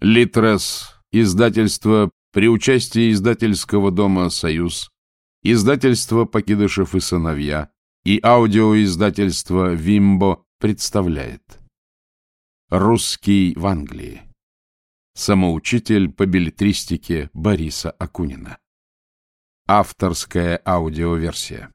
Литрес, издательство при участии издательского дома «Союз», издательство «Покидышев и сыновья» и аудиоиздательство «Вимбо» представляет «Русский в Англии». Самоучитель по билетристике Бориса Акунина. Авторская аудиоверсия.